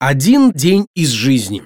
Один день из жизни.